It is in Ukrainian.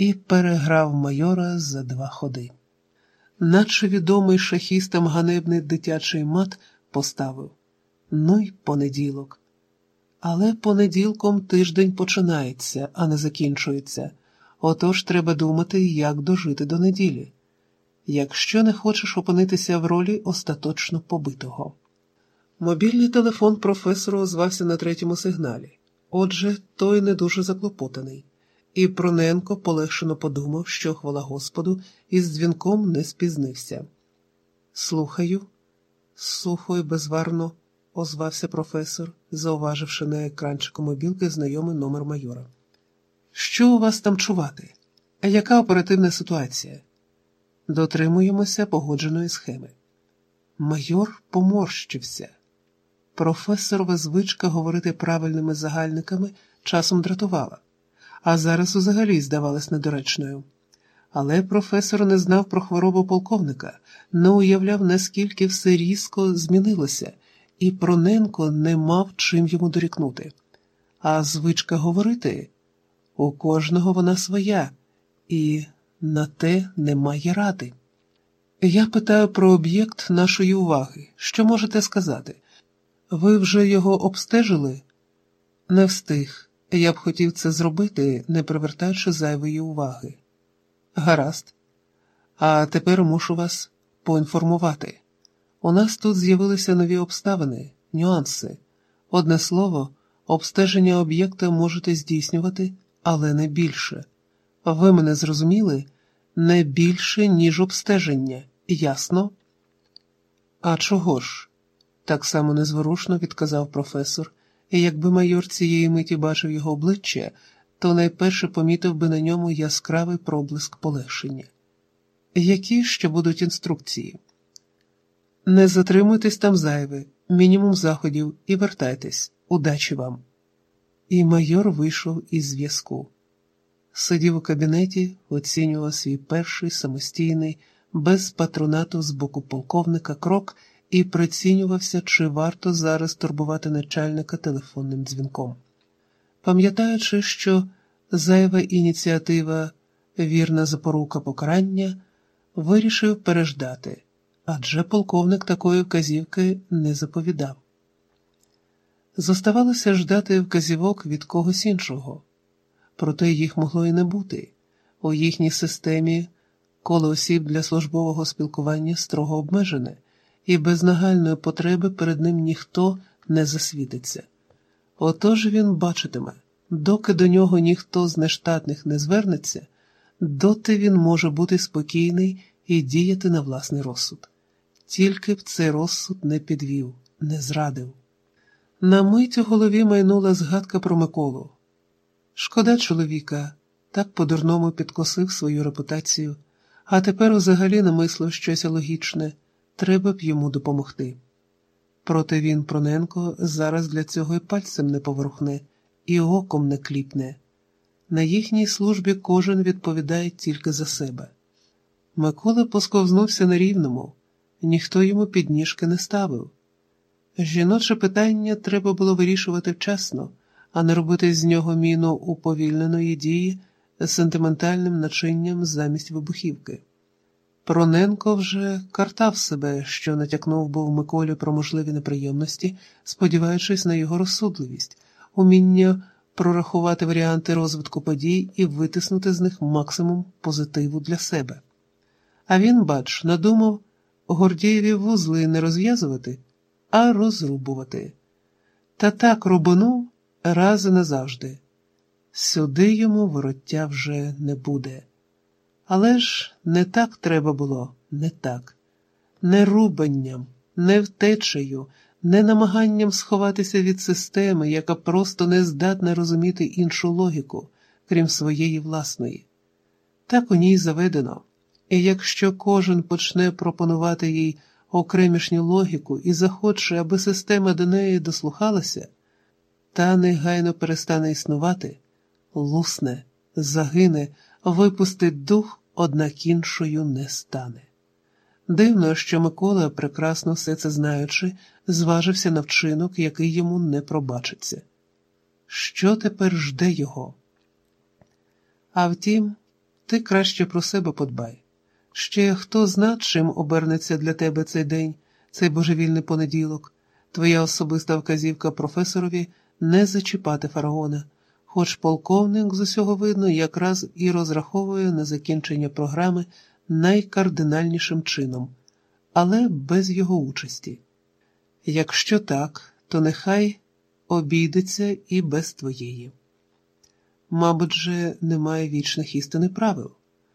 і переграв майора за два ходи. Наче відомий шахістам ганебний дитячий мат поставив ну й понеділок. Але понеділком тиждень починається, а не закінчується. Отож треба думати, як дожити до неділі, якщо не хочеш опинитися в ролі остаточно побитого. Мобільний телефон професора озвався на третьому сигналі. Отже, той не дуже заклопотаний, і Проненко полегшено подумав, що, хвала Господу, із дзвінком не спізнився. Слухаю, сухо і безварно озвався професор, зауваживши на екранчику мобілки знайомий номер майора. Що у вас там чувати? Яка оперативна ситуація? Дотримуємося погодженої схеми. Майор поморщився. Професорова звичка говорити правильними загальниками часом дратувала, а зараз взагалі здавалась недоречною. Але професор не знав про хворобу полковника, не уявляв, наскільки все різко змінилося, і Проненко не мав чим йому дорікнути. А звичка говорити у кожного вона своя, і на те немає ради. Я питаю про об'єкт нашої уваги. Що можете сказати? Ви вже його обстежили? Не встиг. Я б хотів це зробити, не привертаючи зайвої уваги. Гаразд. А тепер мушу вас поінформувати. У нас тут з'явилися нові обставини, нюанси. Одне слово, обстеження об'єкта можете здійснювати, але не більше. Ви мене зрозуміли? Не більше, ніж обстеження, ясно? А чого ж? так само незворушно відказав професор, і якби майор цієї миті бачив його обличчя, то найперше помітив би на ньому яскравий проблиск полегшення. Які ще будуть інструкції? Не затримуйтесь там зайве, мінімум заходів, і вертайтесь, удачі вам. І майор вийшов із зв'язку. Сидів у кабінеті, оцінював свій перший самостійний, без патронату з боку полковника крок і прицінювався, чи варто зараз турбувати начальника телефонним дзвінком. Пам'ятаючи, що зайва ініціатива, вірна запорука покарання, вирішив переждати, адже полковник такої вказівки не заповідав. Зоставалося ждати вказівок від когось іншого, проте їх могло і не бути. У їхній системі коло осіб для службового спілкування строго обмежене і без нагальної потреби перед ним ніхто не засвітиться. Отож він бачитиме, доки до нього ніхто з нештатних не звернеться, доти він може бути спокійний і діяти на власний розсуд. Тільки б цей розсуд не підвів, не зрадив. На мить у голові майнула згадка про Миколу. Шкода чоловіка, так по-дурному підкосив свою репутацію, а тепер взагалі намислив щось логічне треба б йому допомогти. Проте він, Проненко, зараз для цього і пальцем не поворухне, і оком не кліпне. На їхній службі кожен відповідає тільки за себе. Микола посковзнувся на рівному, ніхто йому підніжки не ставив. Жіноче питання треба було вирішувати вчасно, а не робити з нього міну уповільненої дії сентиментальним начинням замість вибухівки. Проненко вже картав себе, що натякнув був Миколі про можливі неприємності, сподіваючись на його розсудливість, уміння прорахувати варіанти розвитку подій і витиснути з них максимум позитиву для себе. А він, бач, надумав Гордієві вузли не розв'язувати, а розрубувати. Та так рубанув раз і назавжди. Сюди йому вороття вже не буде. Але ж не так треба було, не так, не рубанням, не втечею, не намаганням сховатися від системи, яка просто не здатна розуміти іншу логіку, крім своєї власної. Так у ній заведено, і якщо кожен почне пропонувати їй окремішню логіку і захоче, аби система до неї дослухалася, та негайно перестане існувати, лусне, загине, випустить дух однак іншою не стане. Дивно, що Микола, прекрасно все це знаючи, зважився на вчинок, який йому не пробачиться. Що тепер жде його? А втім, Ти краще про себе подбай. Ще хто зна, чим обернеться для тебе цей день, цей божевільний понеділок, твоя особиста вказівка професорові не зачіпати фараона, хоч полковник з усього видно якраз і розраховує на закінчення програми найкардинальнішим чином, але без його участі. Якщо так, то нехай обійдеться і без твоєї. Мабуть же, немає вічних істин і правил.